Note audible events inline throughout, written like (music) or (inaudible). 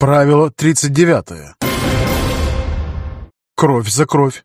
Правило 39. Кровь за кровь.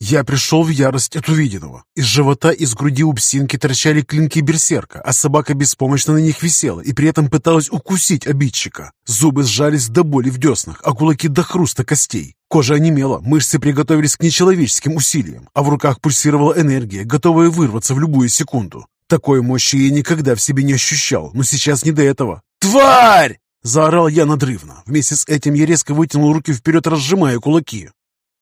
Я пришел в ярость от увиденного. Из живота и из груди у псинки торчали клинки берсерка, а собака беспомощно на них висела и при этом пыталась укусить обидчика. Зубы сжались до боли в деснах, а кулаки до хруста костей. Кожа онемела, мышцы приготовились к нечеловеческим усилиям, а в руках пульсировала энергия, готовая вырваться в любую секунду. Такой мощи я никогда в себе не ощущал, но сейчас не до этого. «Тварь!» – заорал я надрывно. Вместе с этим я резко вытянул руки вперед, разжимая кулаки.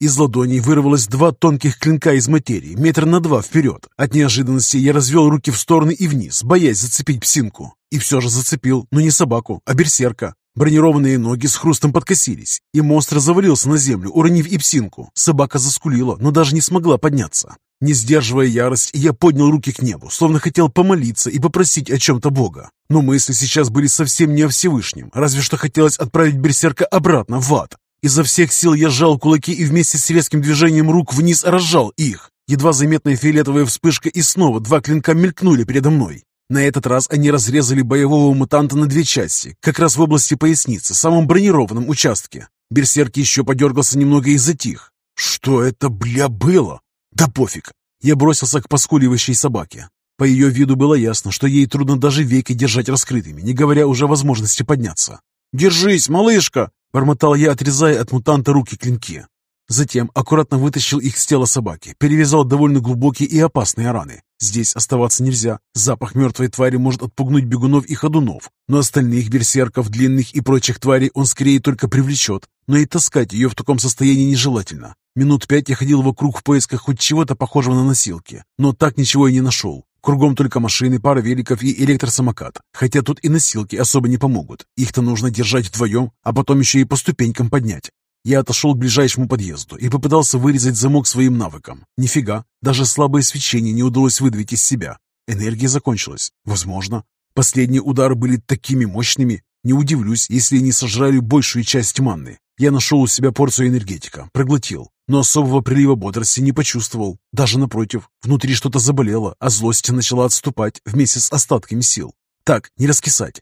Из ладоней вырвалось два тонких клинка из материи, метр на два вперед. От неожиданности я развел руки в стороны и вниз, боясь зацепить псинку. И все же зацепил, но не собаку, а берсерка. Бронированные ноги с хрустом подкосились, и монстр завалился на землю, уронив и псинку. Собака заскулила, но даже не смогла подняться. Не сдерживая ярость, я поднял руки к небу, словно хотел помолиться и попросить о чем-то Бога. Но мысли сейчас были совсем не о Всевышнем, разве что хотелось отправить берсерка обратно в ад. Изо всех сил я сжал кулаки и вместе с резким движением рук вниз разжал их. Едва заметная фиолетовая вспышка и снова два клинка мелькнули передо мной. На этот раз они разрезали боевого мутанта на две части, как раз в области поясницы, самом бронированном участке. Берсерк еще подергался немного и затих. Что это, бля, было? Да пофиг. Я бросился к поскуливающей собаке. По ее виду было ясно, что ей трудно даже веки держать раскрытыми, не говоря уже о возможности подняться. «Держись, малышка!» Бормотал я, отрезая от мутанта руки-клинки. Затем аккуратно вытащил их с тела собаки, перевязал довольно глубокие и опасные раны. Здесь оставаться нельзя. Запах мертвой твари может отпугнуть бегунов и ходунов, но остальных берсерков, длинных и прочих тварей он скорее только привлечет. Но и таскать ее в таком состоянии нежелательно. Минут пять я ходил вокруг в поисках хоть чего-то похожего на носилки, но так ничего и не нашел. Кругом только машины, пара великов и электросамокат. Хотя тут и носилки особо не помогут. Их-то нужно держать вдвоем, а потом еще и по ступенькам поднять. Я отошел к ближайшему подъезду и попытался вырезать замок своим навыком. Нифига, даже слабое свечение не удалось выдавить из себя. Энергия закончилась. Возможно. Последние удары были такими мощными. Не удивлюсь, если они сожрали большую часть манны. Я нашел у себя порцию энергетика, проглотил, но особого прилива бодрости не почувствовал. Даже напротив, внутри что-то заболело, а злость начала отступать вместе с остатками сил. Так, не раскисать.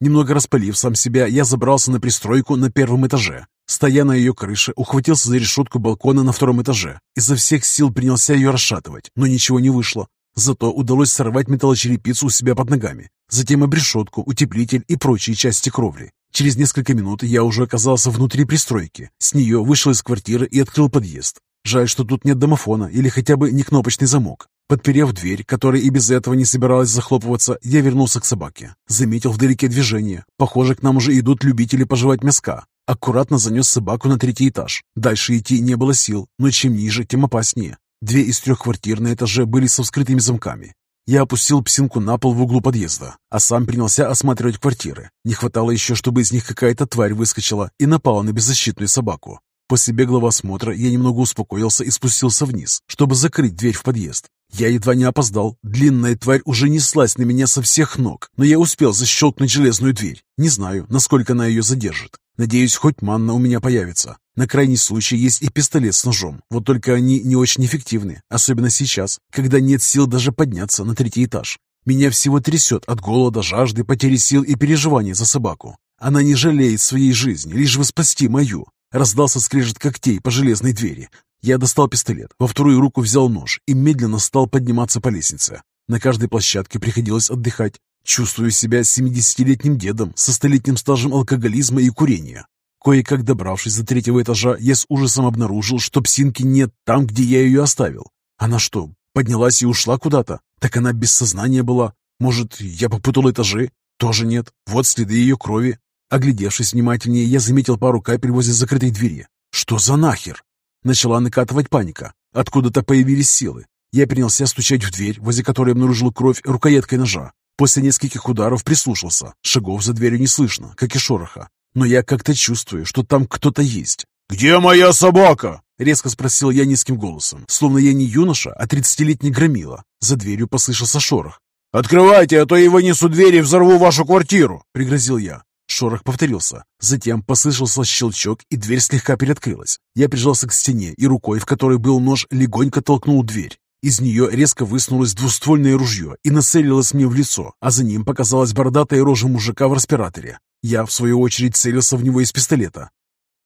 Немного распалив сам себя, я забрался на пристройку на первом этаже. Стоя на ее крыше, ухватился за решетку балкона на втором этаже. Изо всех сил принялся ее расшатывать, но ничего не вышло. Зато удалось сорвать металлочерепицу у себя под ногами, затем обрешетку, утеплитель и прочие части кровли. Через несколько минут я уже оказался внутри пристройки. С нее вышел из квартиры и открыл подъезд. Жаль, что тут нет домофона или хотя бы не кнопочный замок. Подперев дверь, которая и без этого не собиралась захлопываться, я вернулся к собаке. Заметил вдалеке движение. Похоже, к нам уже идут любители пожевать мяска. Аккуратно занес собаку на третий этаж. Дальше идти не было сил, но чем ниже, тем опаснее. Две из трех квартир на этаже были со вскрытыми замками. Я опустил псинку на пол в углу подъезда, а сам принялся осматривать квартиры. Не хватало еще, чтобы из них какая-то тварь выскочила и напала на беззащитную собаку. После беглого осмотра я немного успокоился и спустился вниз, чтобы закрыть дверь в подъезд. Я едва не опоздал. Длинная тварь уже неслась на меня со всех ног, но я успел защелкнуть железную дверь. Не знаю, насколько она ее задержит. Надеюсь, хоть манна у меня появится. На крайний случай есть и пистолет с ножом, вот только они не очень эффективны, особенно сейчас, когда нет сил даже подняться на третий этаж. Меня всего трясет от голода, жажды, потери сил и переживаний за собаку. Она не жалеет своей жизни, лишь бы спасти мою. Раздался скрежет когтей по железной двери. Я достал пистолет, во вторую руку взял нож и медленно стал подниматься по лестнице. На каждой площадке приходилось отдыхать. Чувствую себя 70-летним дедом со столетним стажем алкоголизма и курения. Кое-как добравшись до третьего этажа, я с ужасом обнаружил, что псинки нет там, где я ее оставил. Она что, поднялась и ушла куда-то? Так она без сознания была. Может, я попутал этажи? Тоже нет. Вот следы ее крови. Оглядевшись внимательнее, я заметил пару капель возле закрытой двери. Что за нахер? Начала накатывать паника. Откуда-то появились силы. Я принялся стучать в дверь, возле которой обнаружил кровь рукояткой ножа. После нескольких ударов прислушался. Шагов за дверью не слышно, как и шороха но я как-то чувствую, что там кто-то есть. «Где моя собака?» — резко спросил я низким голосом, словно я не юноша, а тридцатилетний громила. За дверью послышался шорох. «Открывайте, а то я вынесу дверь и взорву вашу квартиру!» — пригрозил я. Шорох повторился. Затем послышался щелчок, и дверь слегка приоткрылась. Я прижался к стене и рукой, в которой был нож, легонько толкнул дверь. Из нее резко высунулось двуствольное ружье и нацелилось мне в лицо, а за ним показалась бородатая рожа мужика в респираторе. Я, в свою очередь, целился в него из пистолета.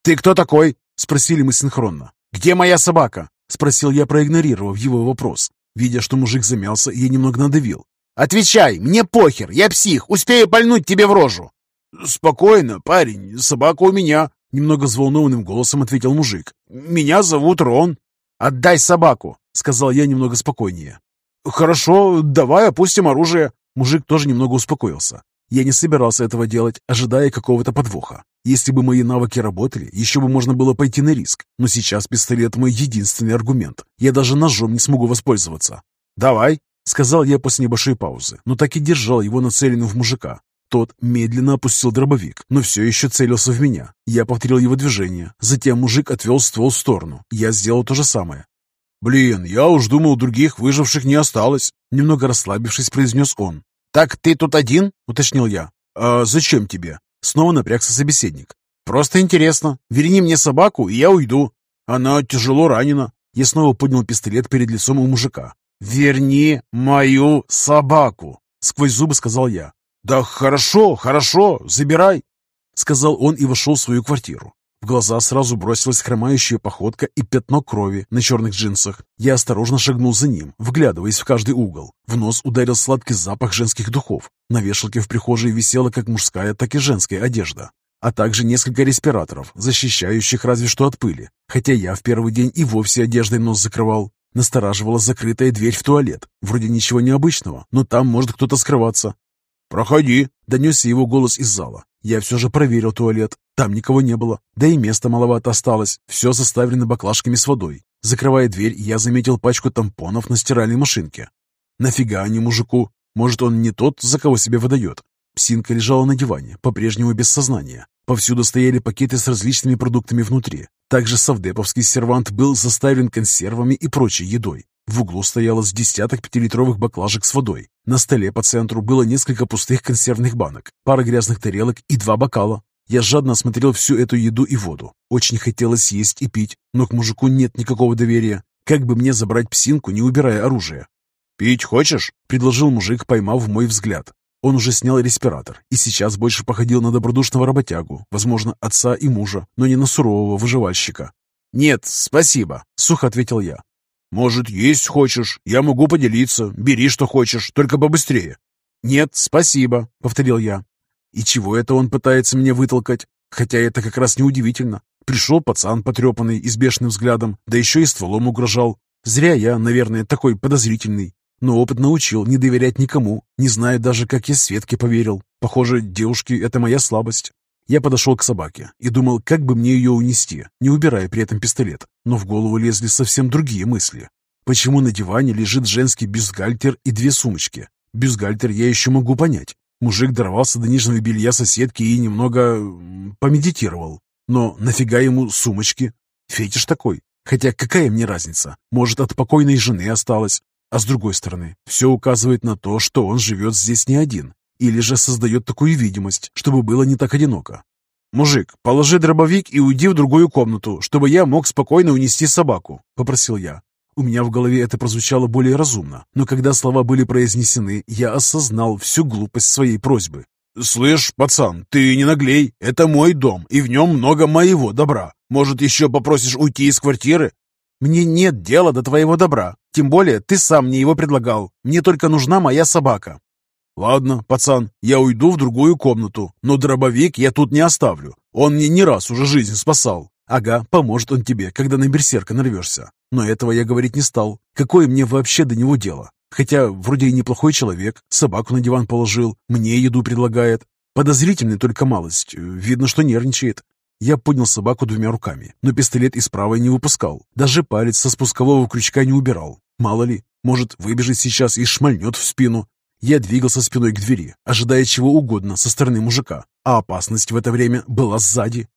«Ты кто такой?» — спросили мы синхронно. «Где моя собака?» — спросил я, проигнорировав его вопрос. Видя, что мужик замялся, я немного надавил. «Отвечай, мне похер, я псих, успею пальнуть тебе в рожу!» «Спокойно, парень, собака у меня», — немного взволнованным голосом ответил мужик. «Меня зовут Рон». «Отдай собаку», — сказал я немного спокойнее. «Хорошо, давай опустим оружие». Мужик тоже немного успокоился. Я не собирался этого делать, ожидая какого-то подвоха. Если бы мои навыки работали, еще бы можно было пойти на риск. Но сейчас пистолет мой единственный аргумент. Я даже ножом не смогу воспользоваться. «Давай», — сказал я после небольшой паузы, но так и держал его нацеленным в мужика. Тот медленно опустил дробовик, но все еще целился в меня. Я повторил его движение. Затем мужик отвел ствол в сторону. Я сделал то же самое. «Блин, я уж думал, других выживших не осталось», — немного расслабившись, произнес он. «Так ты тут один?» — уточнил я. «А зачем тебе?» Снова напрягся собеседник. «Просто интересно. Верни мне собаку, и я уйду. Она тяжело ранена». Я снова поднял пистолет перед лицом у мужика. «Верни мою собаку!» — сквозь зубы сказал я. «Да хорошо, хорошо, забирай!» — сказал он и вошел в свою квартиру. В глаза сразу бросилась хромающая походка и пятно крови на черных джинсах. Я осторожно шагнул за ним, вглядываясь в каждый угол. В нос ударил сладкий запах женских духов. На вешалке в прихожей висела как мужская, так и женская одежда, а также несколько респираторов, защищающих разве что от пыли. Хотя я в первый день и вовсе одеждой нос закрывал. Настораживала закрытая дверь в туалет. Вроде ничего необычного, но там может кто-то скрываться. «Проходи!» — донесся его голос из зала. Я все же проверил туалет. Там никого не было. Да и места маловато осталось. Все заставлено баклажками с водой. Закрывая дверь, я заметил пачку тампонов на стиральной машинке. Нафига они мужику? Может, он не тот, за кого себе выдает? Псинка лежала на диване, по-прежнему без сознания. Повсюду стояли пакеты с различными продуктами внутри. Также совдеповский сервант был заставлен консервами и прочей едой. В углу стояло с десяток пятилитровых баклажек с водой. На столе по центру было несколько пустых консервных банок, пара грязных тарелок и два бокала. Я жадно осмотрел всю эту еду и воду. Очень хотелось есть и пить, но к мужику нет никакого доверия. Как бы мне забрать псинку, не убирая оружие? «Пить хочешь?» — предложил мужик, поймав мой взгляд. Он уже снял респиратор и сейчас больше походил на добродушного работягу, возможно, отца и мужа, но не на сурового выживальщика. «Нет, спасибо», — сухо ответил я. «Может, есть хочешь? Я могу поделиться. Бери, что хочешь, только побыстрее». «Нет, спасибо», — повторил я. И чего это он пытается меня вытолкать? Хотя это как раз неудивительно. Пришел пацан потрепанный и с бешеным взглядом, да еще и стволом угрожал. Зря я, наверное, такой подозрительный. Но опыт научил не доверять никому. Не знаю даже, как я Светке поверил. Похоже, девушки — это моя слабость. Я подошел к собаке и думал, как бы мне ее унести, не убирая при этом пистолет. Но в голову лезли совсем другие мысли. Почему на диване лежит женский бюстгальтер и две сумочки? Бюстгальтер я еще могу понять. Мужик дорвался до нижнего белья соседки и немного... помедитировал. Но нафига ему сумочки? Фетиш такой. Хотя какая мне разница? Может, от покойной жены осталось? А с другой стороны, все указывает на то, что он живет здесь не один. Или же создает такую видимость, чтобы было не так одиноко. «Мужик, положи дробовик и уйди в другую комнату, чтобы я мог спокойно унести собаку», — попросил я. У меня в голове это прозвучало более разумно, но когда слова были произнесены, я осознал всю глупость своей просьбы. «Слышь, пацан, ты не наглей. Это мой дом, и в нем много моего добра. Может, еще попросишь уйти из квартиры?» «Мне нет дела до твоего добра. Тем более ты сам мне его предлагал. Мне только нужна моя собака». «Ладно, пацан, я уйду в другую комнату, но дробовик я тут не оставлю. Он мне не раз уже жизнь спасал». «Ага, поможет он тебе, когда на берсерка нарвешься. Но этого я говорить не стал. Какое мне вообще до него дело? Хотя вроде и неплохой человек, собаку на диван положил, мне еду предлагает. Подозрительный только малость, видно, что нервничает. Я поднял собаку двумя руками, но пистолет из правой не выпускал. Даже палец со спускового крючка не убирал. Мало ли, может, выбежит сейчас и шмальнет в спину. Я двигался спиной к двери, ожидая чего угодно со стороны мужика, а опасность в это время была сзади.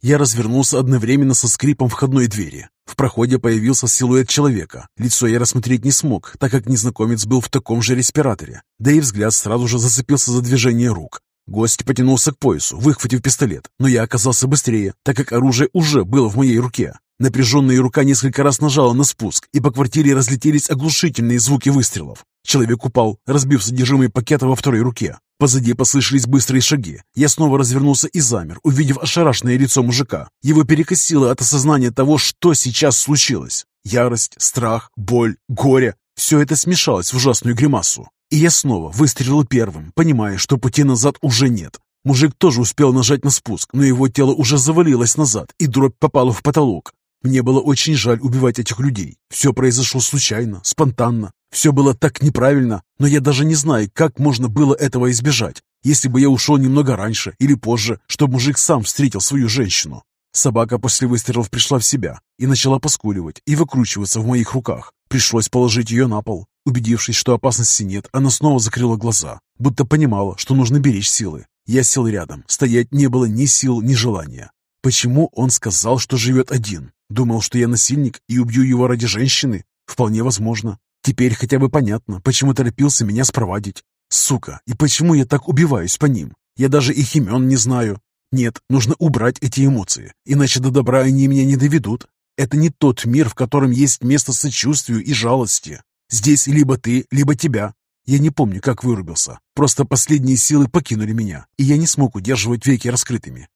Я развернулся одновременно со скрипом входной двери. В проходе появился силуэт человека. Лицо я рассмотреть не смог, так как незнакомец был в таком же респираторе. Да и взгляд сразу же зацепился за движение рук. Гость потянулся к поясу, выхватив пистолет, но я оказался быстрее, так как оружие уже было в моей руке. Напряженная рука несколько раз нажала на спуск, и по квартире разлетелись оглушительные звуки выстрелов. Человек упал, разбив содержимое пакета во второй руке. Позади послышались быстрые шаги. Я снова развернулся и замер, увидев ошарашенное лицо мужика. Его перекосило от осознания того, что сейчас случилось. Ярость, страх, боль, горе – все это смешалось в ужасную гримасу. И я снова выстрелил первым, понимая, что пути назад уже нет. Мужик тоже успел нажать на спуск, но его тело уже завалилось назад, и дробь попала в потолок. Мне было очень жаль убивать этих людей. Все произошло случайно, спонтанно. Все было так неправильно, но я даже не знаю, как можно было этого избежать, если бы я ушел немного раньше или позже, чтобы мужик сам встретил свою женщину. Собака после выстрелов пришла в себя и начала поскуливать и выкручиваться в моих руках. Пришлось положить ее на пол. Убедившись, что опасности нет, она снова закрыла глаза, будто понимала, что нужно беречь силы. Я сел рядом. Стоять не было ни сил, ни желания. Почему он сказал, что живет один? Думал, что я насильник и убью его ради женщины? Вполне возможно. Теперь хотя бы понятно, почему торопился меня спровадить. Сука, и почему я так убиваюсь по ним? Я даже их имен не знаю. Нет, нужно убрать эти эмоции, иначе до добра они меня не доведут. Это не тот мир, в котором есть место сочувствию и жалости. Здесь либо ты, либо тебя. Я не помню, как вырубился. Просто последние силы покинули меня, и я не смог удерживать веки раскрытыми.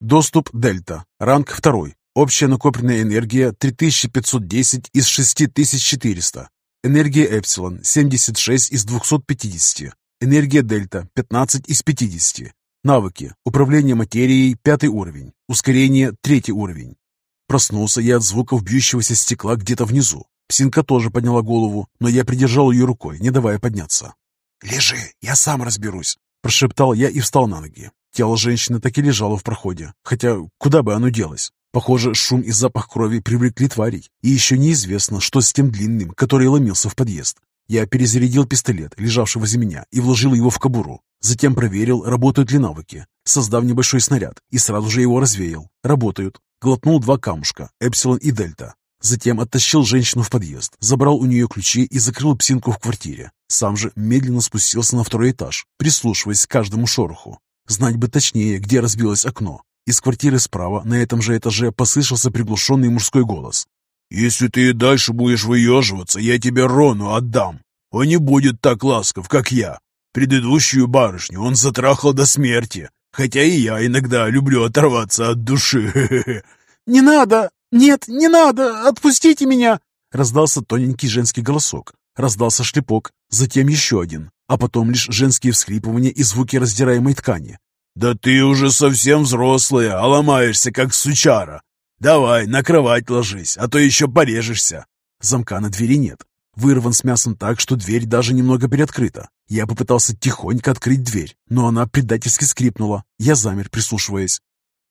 Доступ Дельта. Ранг 2. Общая накопленная энергия 3510 из 6400. Энергия Эпсилон 76 из 250. Энергия Дельта 15 из 50. Навыки. Управление материей – пятый уровень. Ускорение – третий уровень. Проснулся я от звуков бьющегося стекла где-то внизу. Псинка тоже подняла голову, но я придержал ее рукой, не давая подняться. «Лежи, я сам разберусь», – прошептал я и встал на ноги. Тело женщины так и лежало в проходе, хотя куда бы оно делось? Похоже, шум и запах крови привлекли тварей, и еще неизвестно, что с тем длинным, который ломился в подъезд. Я перезарядил пистолет, лежавший возле меня, и вложил его в кобуру. Затем проверил, работают ли навыки, создав небольшой снаряд, и сразу же его развеял. Работают. Глотнул два камушка, Эпсилон и Дельта. Затем оттащил женщину в подъезд, забрал у нее ключи и закрыл псинку в квартире. Сам же медленно спустился на второй этаж, прислушиваясь к каждому шороху. Знать бы точнее, где разбилось окно. Из квартиры справа, на этом же этаже, послышался приглушенный мужской голос. «Если ты и дальше будешь выеживаться, я тебе Рону отдам. Он не будет так ласков, как я. Предыдущую барышню он затрахал до смерти, хотя и я иногда люблю оторваться от души». «Не надо! Нет, не надо! Отпустите меня!» Раздался тоненький женский голосок. Раздался шлепок, затем еще один, а потом лишь женские всхлипывания и звуки раздираемой ткани. «Да ты уже совсем взрослая, а ломаешься, как сучара. «Давай, на кровать ложись, а то еще порежешься». Замка на двери нет. Вырван с мясом так, что дверь даже немного приоткрыта. Я попытался тихонько открыть дверь, но она предательски скрипнула. Я замер, прислушиваясь.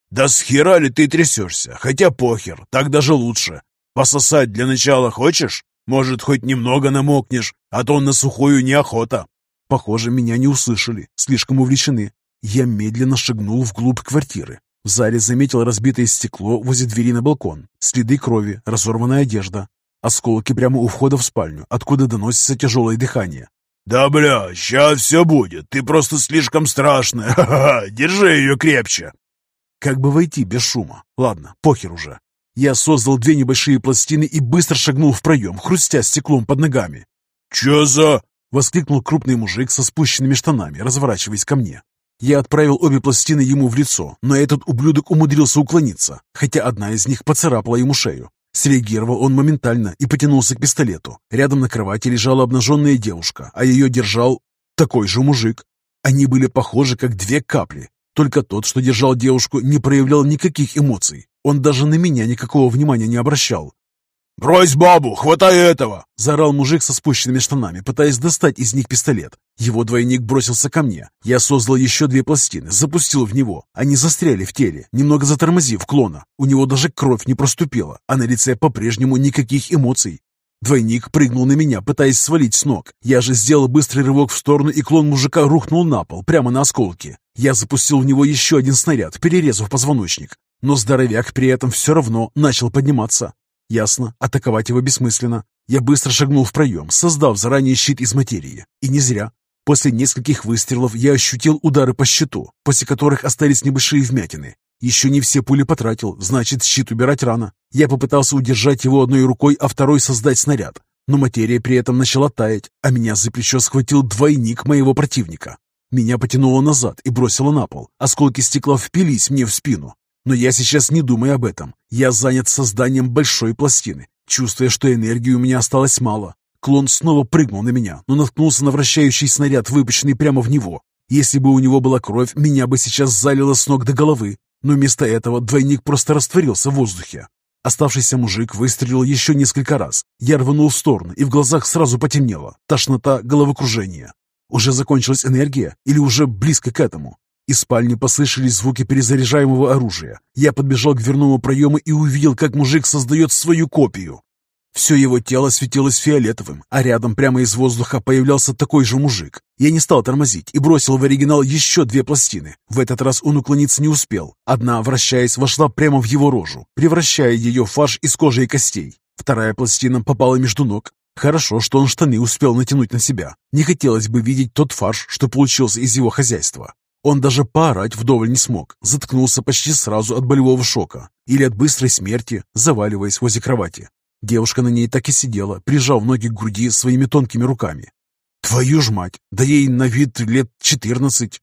«Да с хера ли ты трясешься? Хотя похер, так даже лучше. Пососать для начала хочешь? Может, хоть немного намокнешь, а то на сухую неохота». Похоже, меня не услышали, слишком увлечены. Я медленно шагнул вглубь квартиры. В зале заметил разбитое стекло возле двери на балкон, следы крови, разорванная одежда, осколки прямо у входа в спальню, откуда доносится тяжелое дыхание. «Да бля, сейчас все будет, ты просто слишком страшная, (laughs) ха-ха, держи ее крепче!» Как бы войти без шума? Ладно, похер уже. Я создал две небольшие пластины и быстро шагнул в проем, хрустя стеклом под ногами. «Че за...» — воскликнул крупный мужик со спущенными штанами, разворачиваясь ко мне. Я отправил обе пластины ему в лицо, но этот ублюдок умудрился уклониться, хотя одна из них поцарапала ему шею. Среагировал он моментально и потянулся к пистолету. Рядом на кровати лежала обнаженная девушка, а ее держал такой же мужик. Они были похожи, как две капли. Только тот, что держал девушку, не проявлял никаких эмоций. Он даже на меня никакого внимания не обращал. «Брось бабу, хватай этого!» – заорал мужик со спущенными штанами, пытаясь достать из них пистолет. Его двойник бросился ко мне. Я создал еще две пластины, запустил в него. Они застряли в теле, немного затормозив клона. У него даже кровь не проступила, а на лице по-прежнему никаких эмоций. Двойник прыгнул на меня, пытаясь свалить с ног. Я же сделал быстрый рывок в сторону, и клон мужика рухнул на пол, прямо на осколки. Я запустил в него еще один снаряд, перерезав позвоночник. Но здоровяк при этом все равно начал подниматься. Ясно, атаковать его бессмысленно. Я быстро шагнул в проем, создав заранее щит из материи. И не зря. После нескольких выстрелов я ощутил удары по щиту, после которых остались небольшие вмятины. Еще не все пули потратил, значит, щит убирать рано. Я попытался удержать его одной рукой, а второй создать снаряд. Но материя при этом начала таять, а меня за плечо схватил двойник моего противника. Меня потянуло назад и бросило на пол. Осколки стекла впились мне в спину. Но я сейчас не думаю об этом. Я занят созданием большой пластины, чувствуя, что энергии у меня осталось мало. Клон снова прыгнул на меня, но наткнулся на вращающий снаряд, выпущенный прямо в него. Если бы у него была кровь, меня бы сейчас залило с ног до головы. Но вместо этого двойник просто растворился в воздухе. Оставшийся мужик выстрелил еще несколько раз. Я рванул в сторону, и в глазах сразу потемнело. Тошнота, головокружение. Уже закончилась энергия или уже близко к этому? Из спальни послышались звуки перезаряжаемого оружия. Я подбежал к дверному проему и увидел, как мужик создает свою копию. Все его тело светилось фиолетовым, а рядом прямо из воздуха появлялся такой же мужик. Я не стал тормозить и бросил в оригинал еще две пластины. В этот раз он уклониться не успел. Одна, вращаясь, вошла прямо в его рожу, превращая ее в фарш из кожи и костей. Вторая пластина попала между ног. Хорошо, что он штаны успел натянуть на себя. Не хотелось бы видеть тот фарш, что получился из его хозяйства. Он даже поорать вдоволь не смог, заткнулся почти сразу от болевого шока или от быстрой смерти, заваливаясь возле кровати. Девушка на ней так и сидела, прижав ноги к груди своими тонкими руками. «Твою ж мать! Да ей на вид лет четырнадцать!»